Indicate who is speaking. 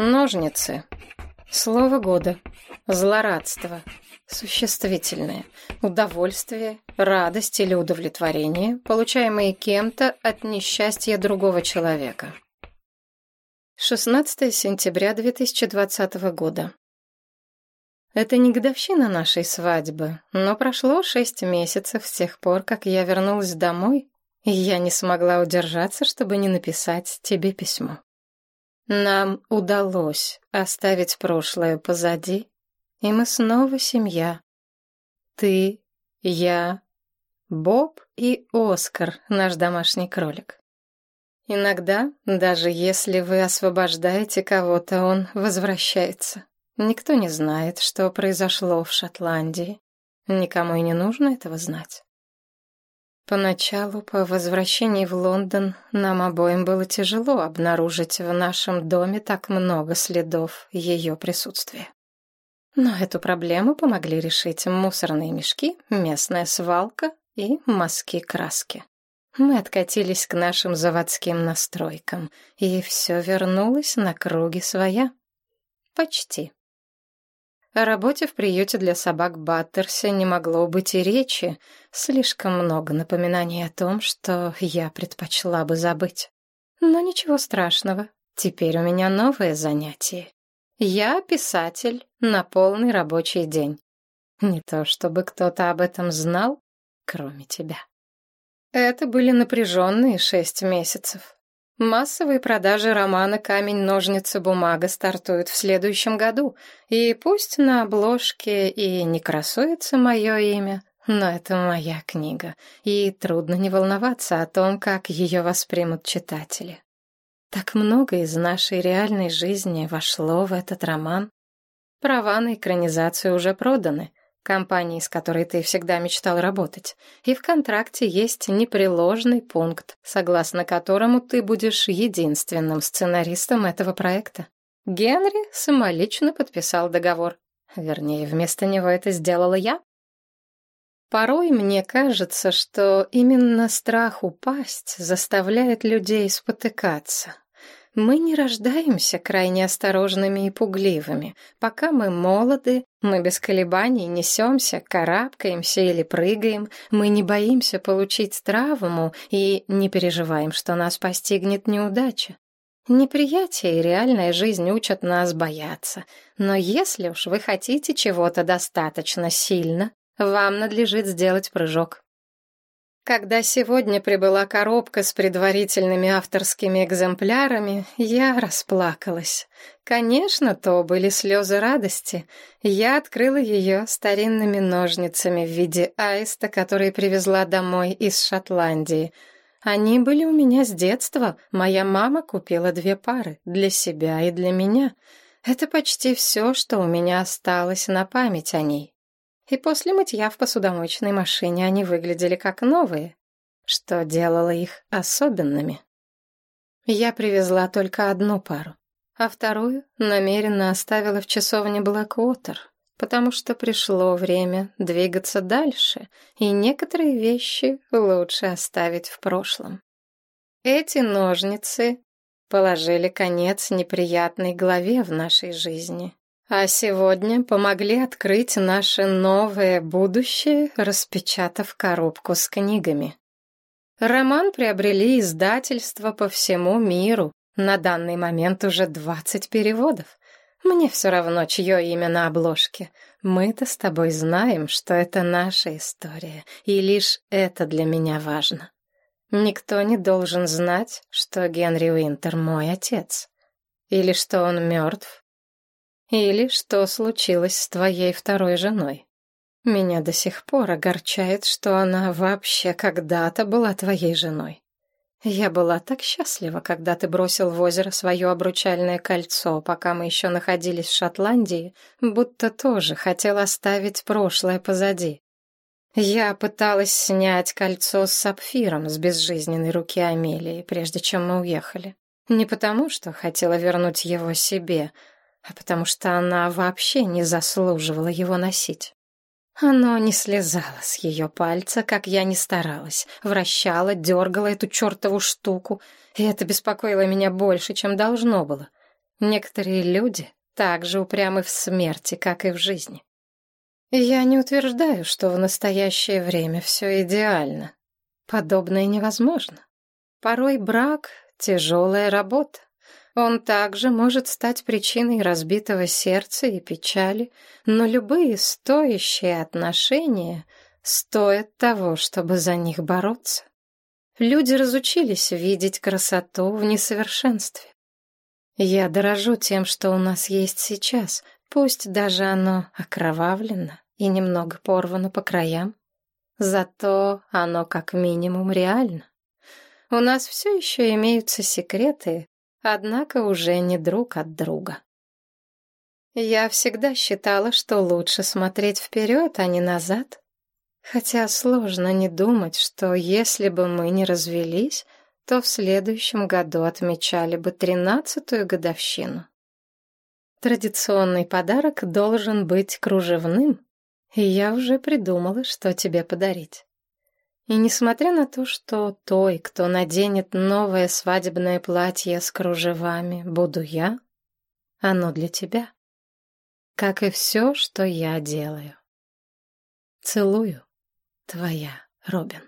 Speaker 1: Ножницы. Слово года. Злорадство. Существительное. Удовольствие, радость или удовлетворение, получаемые кем-то от несчастья другого человека. 16 сентября 2020 года. Это не годовщина нашей свадьбы, но прошло шесть месяцев с тех пор, как я вернулась домой, и я не смогла удержаться, чтобы не написать тебе письмо. Нам удалось оставить прошлое позади, и мы снова семья. Ты, я, Боб и Оскар, наш домашний кролик. Иногда, даже если вы освобождаете кого-то, он возвращается. Никто не знает, что произошло в Шотландии. Никому и не нужно этого знать. Поначалу, по возвращении в Лондон, нам обоим было тяжело обнаружить в нашем доме так много следов ее присутствия. Но эту проблему помогли решить мусорные мешки, местная свалка и мазки краски. Мы откатились к нашим заводским настройкам, и все вернулось на круги своя. Почти. О работе в приюте для собак Баттерсе не могло быть и речи. Слишком много напоминаний о том, что я предпочла бы забыть. Но ничего страшного. Теперь у меня новое занятие. Я писатель на полный рабочий день. Не то чтобы кто-то об этом знал, кроме тебя. Это были напряженные шесть месяцев. Массовые продажи романа «Камень-ножницы-бумага» стартуют в следующем году, и пусть на обложке и не красуется мое имя, но это моя книга, и трудно не волноваться о том, как ее воспримут читатели. Так много из нашей реальной жизни вошло в этот роман. Права на экранизацию уже проданы, компании, с которой ты всегда мечтал работать, и в контракте есть непреложный пункт, согласно которому ты будешь единственным сценаристом этого проекта. Генри самолично подписал договор. Вернее, вместо него это сделала я. Порой мне кажется, что именно страх упасть заставляет людей спотыкаться. Мы не рождаемся крайне осторожными и пугливыми. Пока мы молоды, мы без колебаний несемся, карабкаемся или прыгаем, мы не боимся получить травму и не переживаем, что нас постигнет неудача. Неприятие и реальная жизнь учат нас бояться. Но если уж вы хотите чего-то достаточно сильно, вам надлежит сделать прыжок. Когда сегодня прибыла коробка с предварительными авторскими экземплярами, я расплакалась. Конечно, то были слезы радости. Я открыла ее старинными ножницами в виде аиста, который привезла домой из Шотландии. Они были у меня с детства. Моя мама купила две пары, для себя и для меня. Это почти все, что у меня осталось на память о ней и после мытья в посудомоечной машине они выглядели как новые, что делало их особенными. Я привезла только одну пару, а вторую намеренно оставила в часовне Блэквотер, потому что пришло время двигаться дальше, и некоторые вещи лучше оставить в прошлом. Эти ножницы положили конец неприятной главе в нашей жизни, а сегодня помогли открыть наше новое будущее, распечатав коробку с книгами. Роман приобрели издательства по всему миру. На данный момент уже 20 переводов. Мне все равно, чье имя на обложке. Мы-то с тобой знаем, что это наша история, и лишь это для меня важно. Никто не должен знать, что Генри Уинтер мой отец. Или что он мертв, или что случилось с твоей второй женой? Меня до сих пор огорчает, что она вообще когда-то была твоей женой. Я была так счастлива, когда ты бросил в озеро свое обручальное кольцо, пока мы еще находились в Шотландии, будто тоже хотел оставить прошлое позади. Я пыталась снять кольцо с сапфиром с безжизненной руки Амелии, прежде чем мы уехали. Не потому, что хотела вернуть его себе, потому что она вообще не заслуживала его носить. Оно не слезало с ее пальца, как я не старалась, вращала, дергала эту чертову штуку, и это беспокоило меня больше, чем должно было. Некоторые люди так же упрямы в смерти, как и в жизни. Я не утверждаю, что в настоящее время все идеально. Подобное невозможно. Порой брак — тяжелая работа. Он также может стать причиной разбитого сердца и печали, но любые стоящие отношения стоят того, чтобы за них бороться. Люди разучились видеть красоту в несовершенстве. Я дорожу тем, что у нас есть сейчас, пусть даже оно окровавлено и немного порвано по краям. Зато оно как минимум реально. У нас все еще имеются секреты, однако уже не друг от друга. Я всегда считала, что лучше смотреть вперед, а не назад. Хотя сложно не думать, что если бы мы не развелись, то в следующем году отмечали бы тринадцатую годовщину. Традиционный подарок должен быть кружевным, и я уже придумала, что тебе подарить. И несмотря на то, что той, кто наденет новое свадебное платье с кружевами, буду я, оно для тебя. Как и все, что я делаю. Целую, твоя Робин.